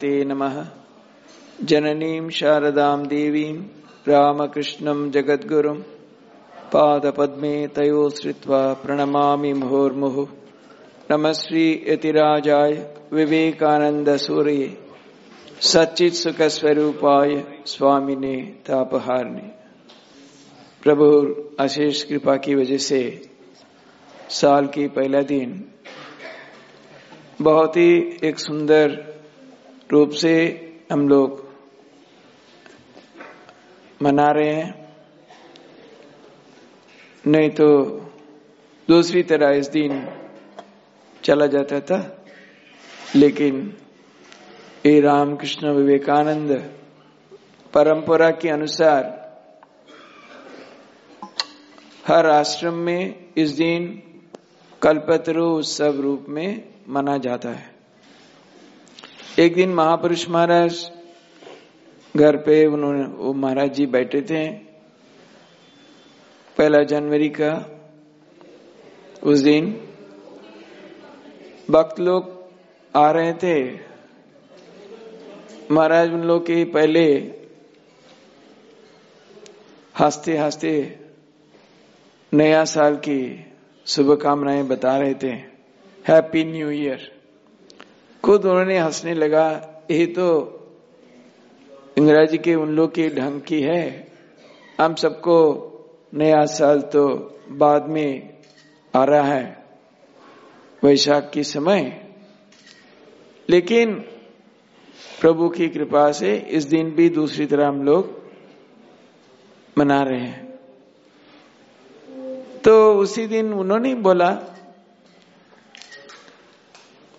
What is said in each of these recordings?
ते नमः। जननीं, शारदां देवीं, रामकृष्णं जगद्गुरुं, पादपद्मे तयो श्रित्वा प्रणमामि मुहुर्मुहुः। नमः श्री यतिराजाय विवेकानन्दसूर्ये सच्चित सुख स्वरूपाय स्वामिने तापहारने प्रभु, अशेष कृपा की वजह से साल की पहला दिन बहुत ही एक सुंदर रूप से हम लोग मना रहे हैं। नहीं तो दूसरी तरह इस दिन चला जाता था, लेकिन ये रामकृष्ण विवेकानंद परंपरा के अनुसार हर आश्रम में इस दिन कल्पतरु उत्सव रूप में मना जाता है। एक दिन महापुरुष महाराज घर पे उन्होंने, वो महाराज जी बैठे थे। पहला जनवरी का उस दिन भक्त लोग आ रहे थे। महाराज उन लोग के पहले हँसते हँसते नया साल की शुभकामनाएँ बता रहे थे। Happy new year. खुद उन्होंने हंसने लगा ये तो अंग्रेज़ी के उन लोग के ढंग की है। हम सबको नया साल तो बाद में आ रहा है, वैशाख के समय। लेकिन प्रभु की कृपा से इस दिन भी दूसरी तरह हम लोग मना रहे हैं। तो उसी दिन उन्होंने बोला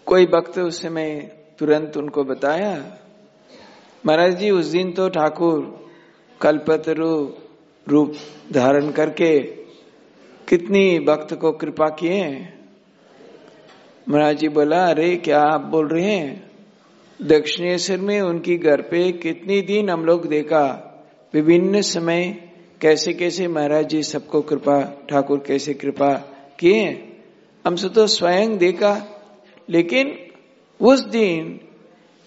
कोई भक्त उस समय तुरंत उनको बताया। महाराज जी, उस दिन तो ठाकुर कल्पतरु रूप धारण करके कितनी भक्त को कृपा किए महाराज जी बोला, अरे, क्या आप बोल रहे हैं? दक्षिणेश्वर में उनकी घर पे कितनी दिन हम लोग देखा। विभिन्न समय कैसे कैसे महाराज जी सबको कृपा, ठाकुर कैसे कृपा किए हमसे तो स्वयं देखा। लेकिन उस दिन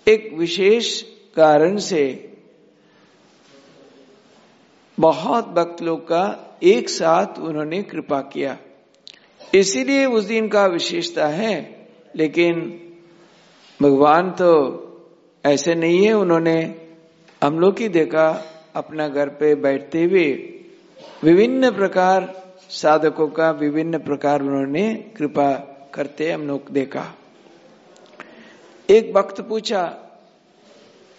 एक विशेष कारण से बहुत भक्त लोग का एक साथ उन्होंने कृपा किया। इसीलिए उस दिन का विशेषता है, लेकिन भगवान तो ऐसे नहीं है। उन्होंने हम लोग ही देखा अपना घर पे बैठते हुए विभिन्न प्रकार साधकों का विभिन्न प्रकार उन्होंने कृपा करते हम लोग देखा। एक वक्त पूछा,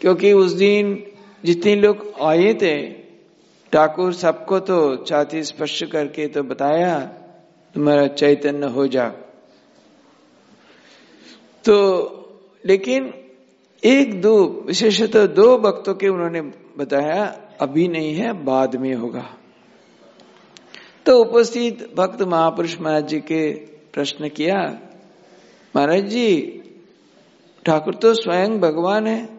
क्योंकि उस दिन जितने लोग आए थे, ठाकुर सबको तो छाती स्पर्श करके तो बताया, तुम्हारा चैतन्य हो जा। तो लेकिन एक दो, विशेषतः दो भक्तों के उन्होंने बताया, अभी नहीं है, बाद में होगा। तो उपस्थित भक्त महापुरुष महाराज जी के प्रश्न किया, महाराज जी ठाकुर तो स्वयं भगवान है।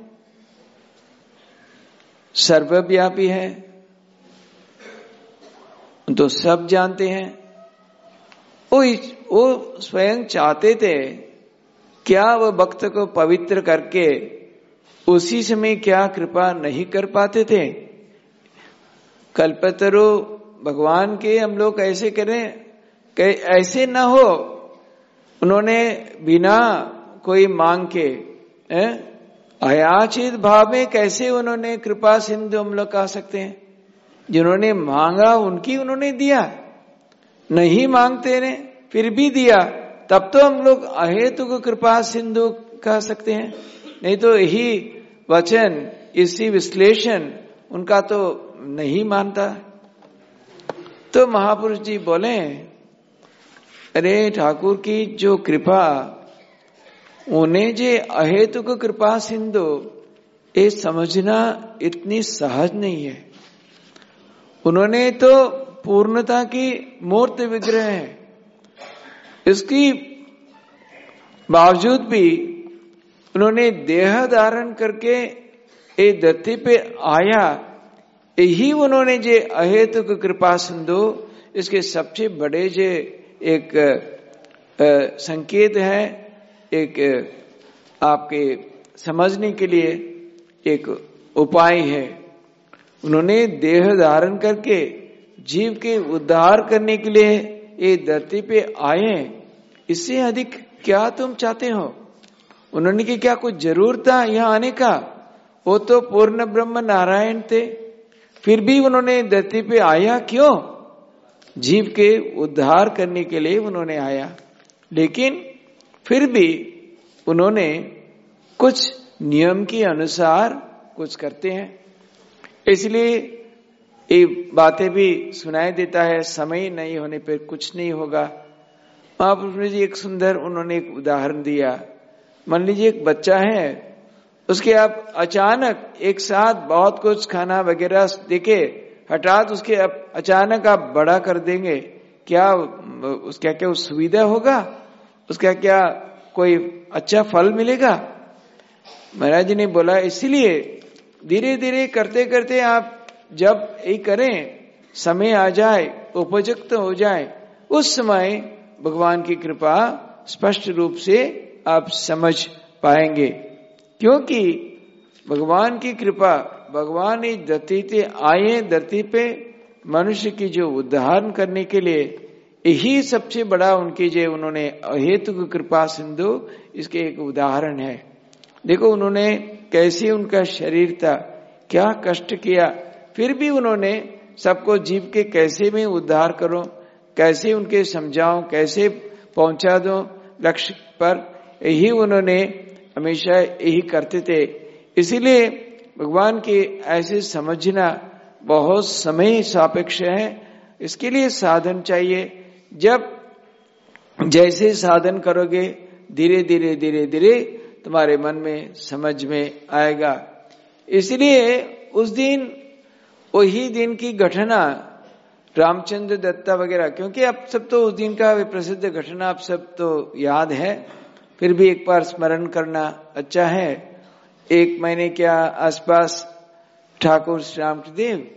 सर्वव्यापी है। तो सब जानते हैं। वो वो स्वयं चाहते थे, क्या वह भक्त को पवित्र करके उसी समय क्या कृपा नहीं कर पाते थे? कल्पतरो भगवान के हम लोग ऐसे करें ऐसे ना हो। उन्होंने बिना कोई मांग के अयाचित भाव में कैसे उन्होंने कृपा सिंधु हम लोग कह सकते हैं? जिन्होंने मांगा, उनकी उन्होंने दिया। नहीं मांगते ने, फिर भी दिया। तब तो हम लोग अहेतु कृपा सिंधु कह सकते हैं। नहीं तो यही वचन, इसी विश्लेषण, उनका तो नहीं मानता। तो महापुरुष जी बोले, अरे ठाकुर की जो कृपा उन्हें जे अहेतुक कृपा सिंधु, ये समझना इतनी सहज नहीं है। उन्होंने तो पूर्णता की मूर्त विग्रह है। इसकी बावजूद भी उन्होंने देह धारण करके ए धरती पे आया, यही उन्होंने जे अहेतुक कृपा सिंधु, इसके सबसे बड़े जे एक संकेत है। एक आपके समझने के लिए एक उपाय है। उन्होंने देह धारण करके जीव के उद्धार करने के लिए ये धरती पे आए इससे अधिक क्या तुम चाहते हो? उन्होंने की क्या कुछ ज़रूर था यहाँ आने का? वो तो पूर्ण ब्रह्म नारायण थे। फिर भी उन्होंने धरती पे आया क्यों? जीव के उद्धार करने के लिए उन्होंने आया। लेकिन फिर भी उन्होंने कुछ नियम के अनुसार कुछ करते हैं। इसलिए ये बातें भी सुनाई देता है, समय नहीं होने पर कुछ नहीं होगा। महापुरुष जी, एक सुंदर उन्होंने एक उदाहरण दिया। मान लीजिए, एक बच्चा है, उसके आप अचानक एक साथ बहुत कुछ खाना वगैरह देखे हठात उसके अचानक आप बड़ा कर देंगे। क्या, उसका क्या सुविधा होगा? उसका क्या कोई अच्छा फल मिलेगा? महाराज जी ने बोला, इसलिए धीरे धीरे, करते करते आप जब ये करें, समय आ जाए, उपयुक्त हो जाए, उस समय भगवान की कृपा स्पष्ट रूप से आप समझ पाएँगे। क्योंकि भगवान की कृपा, भगवान इस धरती आए, धरती पे मनुष्य की जो उदाहरण करने के लिए यही सबसे बड़ा उनकी जो उन्होंने अहेतु कृपा सिंधु, इसके एक उदाहरण है। देखो उन्होंने कैसे उनका शरीर था, क्या कष्ट किया, फिर भी उन्होंने सबको जीव के कैसे में उद्धार करो, कैसे उनके समझाओ, कैसे पहुँचा दो लक्ष्य पर, यही उन्होंने हमेशा यही करते थे। इसीलिए भगवान के ऐसे समझना बहुत समय सापेक्ष है। इसके लिए साधन चाहिए जब जैसे साधन करोगे, धीरे धीरे धीरे धीरे तुम्हारे मन में, समझ में आएगा। इसलिए उस दिन, वही दिन की घटना, रामचंद्र दत्ता वगैरह, क्योंकि अब सब तो उस दिन का प्रसिद्ध घटना आप सब तो याद है। फिर भी एक बार स्मरण करना अच्छा है। एक महीने के आसपास ठाकुर श्री रामदेव,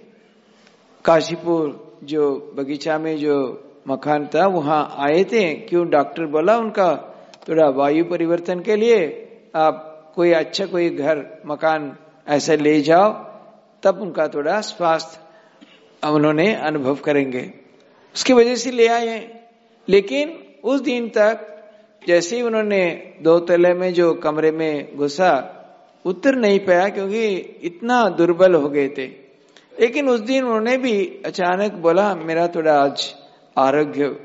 काशीपुर जो बगीचा में जो मकान था वहाँ आए थे। क्यों? डॉक्टर बोला, उनका थोड़ा वायु परिवर्तन के लिए आप कोई अच्छा कोई घर, मकान ऐसा ले जाओ, तब उनका थोड़ा स्वास्थ्य उन्होंने अनुभव करेंगे। उसकी वजह से ले आए लेकिन उस दिन तक जैसे ही उन्होंने दो तले में जो कमरे में घुसा उतर नहीं पाया क्योंकि इतना दुर्बल हो गए थे। लेकिन उस दिन उन्होंने भी अचानक बोला, मेरा थोड़ा आज आरोग्य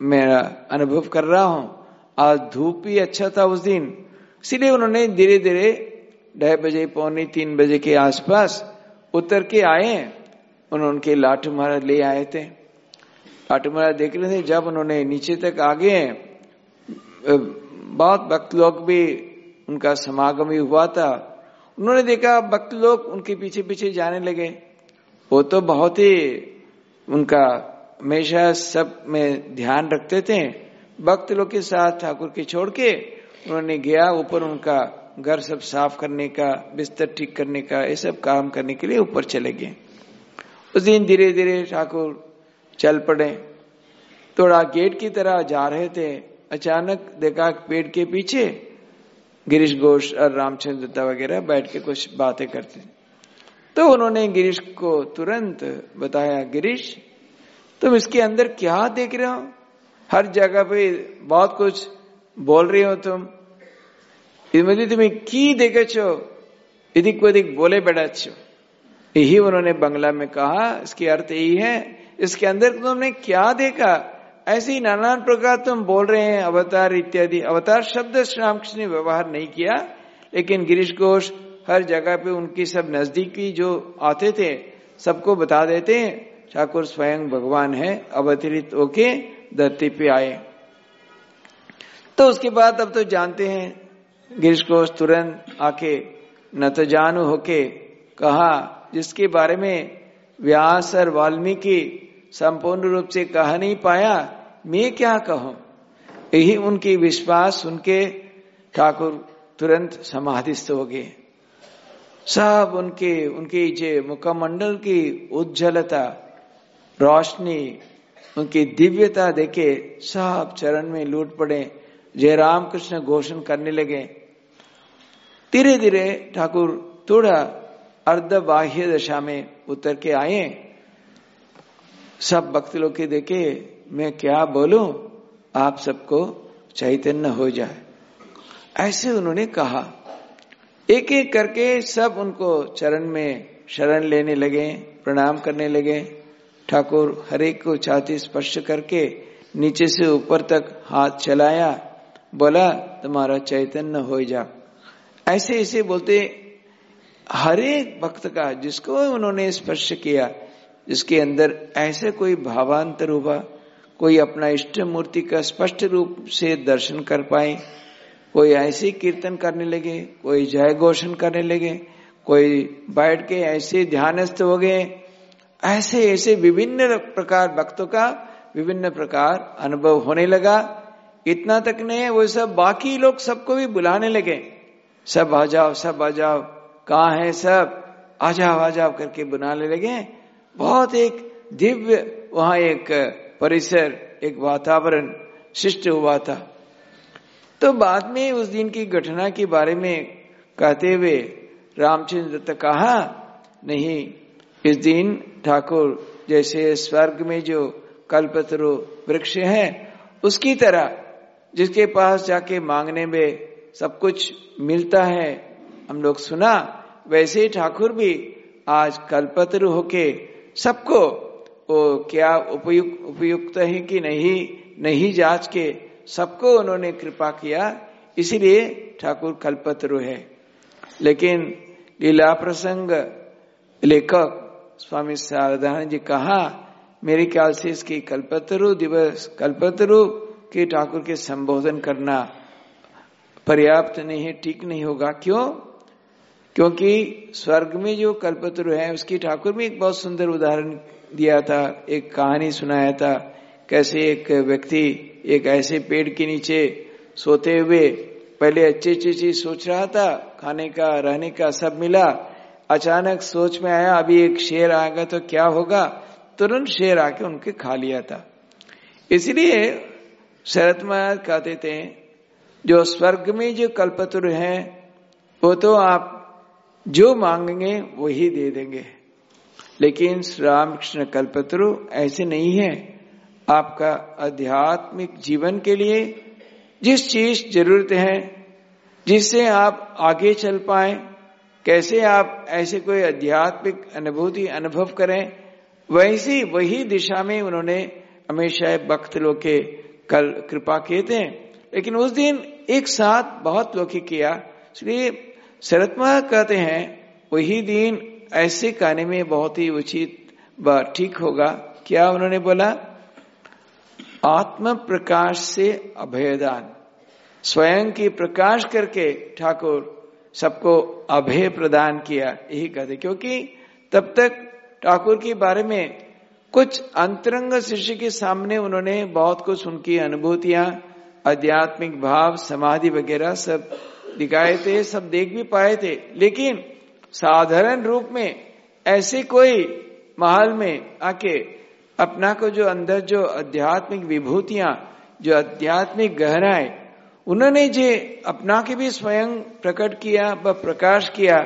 मेरा अनुभव कर रहा हूँ। आज धूप भी अच्छा था उस दिन। इसीलिए उन्होंने धीरे धीरे ढाई बजे, पौने तीन बजे के आसपास उतर के आए। उन्होंने उनके लाठू महाराज ले आए थे। लाठू महाराज देख रहे थे जब उन्होंने नीचे तक आ गए बहुत भक्त लोग भी उनका समागम ही हुआ था। उन्होंने देखा भक्त लोग उनके पीछे पीछे जाने लगे। वो तो बहुत ही उनका हमेशा सब में ध्यान रखते थे। भक्त लोग के साथ ठाकुर के छोड़ के उन्होंने गया, ऊपर उनका घर सब साफ़ करने का, बिस्तर ठीक करने का, ये सब काम करने के लिए ऊपर चले गए। उस दिन धीरे धीरे ठाकुर चल पड़े। थोड़ा गेट की तरह जा रहे थे। अचानक देखा पेड़ के पीछे गिरीश घोष और रामचंद्र दत्ता वगैरह बैठ के कुछ बातें करते। तो उन्होंने गिरीश को तुरंत बताया, गिरीश तुम इसके अंदर क्या देख रहे हो? हर जगह पे बहुत कुछ बोल रहे हो तुम। इनमें तुम्हें की देखे छो? इदिक वदिक बोले बैठा छो। यही उन्होंने बंगला में कहा, इसके अर्थ यही है। इसके अंदर तुमने क्या देखा? ऐसे ही नाना प्रकार तुम बोल रहे हैं, अवतार इत्यादि। अवतार शब्द श्री रामकृष्ण ने व्यवहार नहीं किया, लेकिन गिरीश घोष हर जगह पे उनकी सब नजदीकी जो आते थे, सबको बता देते हैं। ठाकुर स्वयं भगवान है अवतरित होके धरती पे आए। तो उसके बाद अब तो जानते हैं, गिरीश घोष तुरंत आके न तो जानू होके कहा, जिसके बारे में व्यास और वाल्मीकि संपूर्ण रूप से कह नहीं पाया, मैं क्या कहूँ? यही उनकी विश्वास उनके ठाकुर तुरंत समाधिस्थ हो गए। सब उनके उनके जे मुखमंडल की उज्जवलता रोशनी, उनकी दिव्यता देखे, सब चरण में लूट पड़े जय राम कृष्ण घोषण करने लगे। धीरे धीरे ठाकुर थोड़ा अर्ध बाह्य दशा में उतर के आए। सब भक्त लोग के देखे, मैं क्या बोलूँ? आप सबको चैतन्य हो जाए। ऐसे उन्होंने कहा। एक एक करके सब उनको चरण में शरण लेने लगे, प्रणाम करने लगे। ठाकुर हरेक को छाती स्पर्श करके नीचे से ऊपर तक हाथ चलाया, बोला, तुम्हारा चैतन्य हो जा। ऐसे ऐसे बोलते हर एक भक्त का जिसको उन्होंने स्पर्श किया, जिसके अंदर ऐसे कोई भावांतर हुआ, कोई अपना इष्ट मूर्ति का स्पष्ट रूप से दर्शन कर पाए, कोई ऐसे कीर्तन करने लगे, कोई जय घोषण करने लगे, कोई बैठ के ऐसे ध्यानस्थ हो गए ऐसे ऐसे विभिन्न प्रकार भक्तों का विभिन्न प्रकार अनुभव होने लगा। इतना तक नहीं, वो सब बाकी लोग सबको भी बुलाने लगे। सब आ जाओ, सब आ जाओ। कहा है सब? आ जाओ आ जाओ करके बुलाने लगे। बहुत एक दिव्य वहाँ एक परिसर, एक वातावरण शिष्ट हुआ था। तो बाद में उस दिन की घटना के बारे में कहते हुए रामचंद्र दत्त कहा, नहीं, इस दिन ठाकुर, जैसे स्वर्ग में जो कल्पतरु वृक्ष है, उसकी तरह जिसके पास जाके मांगने में सब कुछ मिलता है, हम लोग सुना, वैसे ही ठाकुर भी आज कल्पतरु होके सबको वो क्या उपयुक्त उपयुक्त है कि नहीं नहीं जाँच के सबको उन्होंने कृपा किया, इसीलिए ठाकुर कल्पतरु है। लेकिन लीला प्रसंग लेखक स्वामी सारदान जी कहा, मेरे ख्याल से इसकी कल्पतरु दिवस, कल्पतरु के ठाकुर के संबोधन करना पर्याप्त नहीं है ठीक नहीं होगा। क्यों? क्योंकि स्वर्ग में जो कल्पतरु है, उसकी ठाकुर में एक बहुत सुंदर उदाहरण दिया था, एक कहानी सुनाया था, कैसे एक व्यक्ति एक ऐसे पेड़ के नीचे सोते हुए पहले अच्छी अच्छी चीज़ सोच रहा था, खाने का, रहने का सब मिला अचानक सोच में आया, अभी एक शेर आएगा तो क्या होगा? तुरंत शेर आके उनके खा लिया था। इसलिए शरत महाराज कहते थे जो स्वर्ग में जो कल्पतरु है, वो तो आप जो मांगेंगे, वही दे देंगे। लेकिन रामकृष्ण कल्पतरु ऐसे नहीं है। आपका आध्यात्मिक जीवन के लिए जिस चीज़ ज़रूरत है, जिससे आप आगे चल पाए कैसे आप ऐसे कोई आध्यात्मिक अनुभूति अनुभव करें? वैसी, वही दिशा में उन्होंने हमेशा भक्त लोग के कल कृपा किए थे। लेकिन उस दिन एक साथ बहुत लोग किया। इसलिए शरतमा कहते हैं, वही दिन ऐसे कहने में बहुत ही उचित व ठीक होगा। क्या उन्होंने बोला? आत्म प्रकाश से अभयदान। स्वयं की प्रकाश करके ठाकुर सबको अभय प्रदान किया, यही कहते क्योंकि तब तक ठाकुर के बारे में कुछ अंतरंग शिष्य के सामने उन्होंने बहुत कुछ उनकी अनुभूतियाँ, आध्यात्मिक भाव, समाधि वगैरह सब दिखाए थे, सब देख भी पाए थे। लेकिन साधारण रूप में ऐसे कोई महल में आके अपना को जो अंदर जो आध्यात्मिक विभूतियाँ, जो आध्यात्मिक गहराए उन्होंने जो अपना के भी स्वयं प्रकट किया व प्रकाश किया,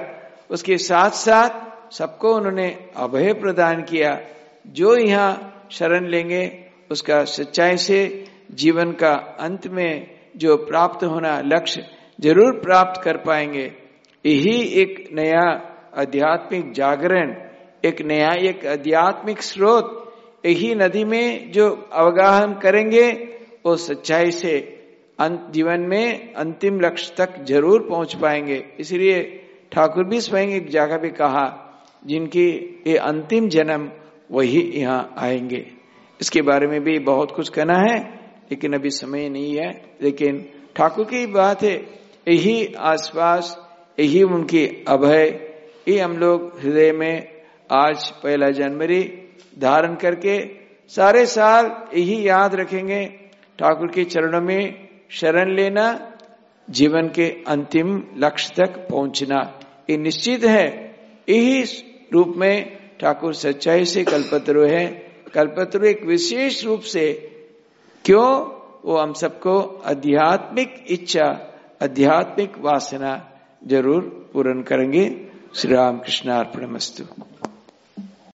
उसके साथ साथ सबको उन्होंने अभय प्रदान किया। जो यहाँ शरण लेंगे, उसका सच्चाई से जीवन का अंत में जो प्राप्त होना लक्ष्य ज़रूर प्राप्त कर पाएँगे। यही एक नया आध्यात्मिक जागरण, एक नया एक आध्यात्मिक स्रोत, यही नदी में जो अवगाहन करेंगे, वो सच्चाई से जीवन में अंतिम लक्ष्य तक ज़रूर पहुँच पाएँगे। इसलिए ठाकुर भी स्वयं एक जगह भी कहा, जिनकी ये अंतिम जन्म वही यहाँ आएँगे। इसके बारे में भी बहुत कुछ कहना है, लेकिन अभी समय नहीं है। लेकिन ठाकुर की बात है, यही आसपास, यही उनकी अभय, ये हम लोग हृदय में आज पहला जनवरी धारण करके सारे साल यही याद रखेंगे। ठाकुर के चरणों में शरण लेना, जीवन के अंतिम लक्ष्य तक पहुँचना। ये निश्चित है। यही रूप में ठाकुर सच्चाई से कल्पत्रु है। कल्पत्रु एक विशेष रूप से। क्यों? वो हम सबको आध्यात्मिक इच्छा, आध्यात्मिक वासना ज़रूर पूर्ण करेंगे। श्री राम कृष्ण अर्पण मस्तु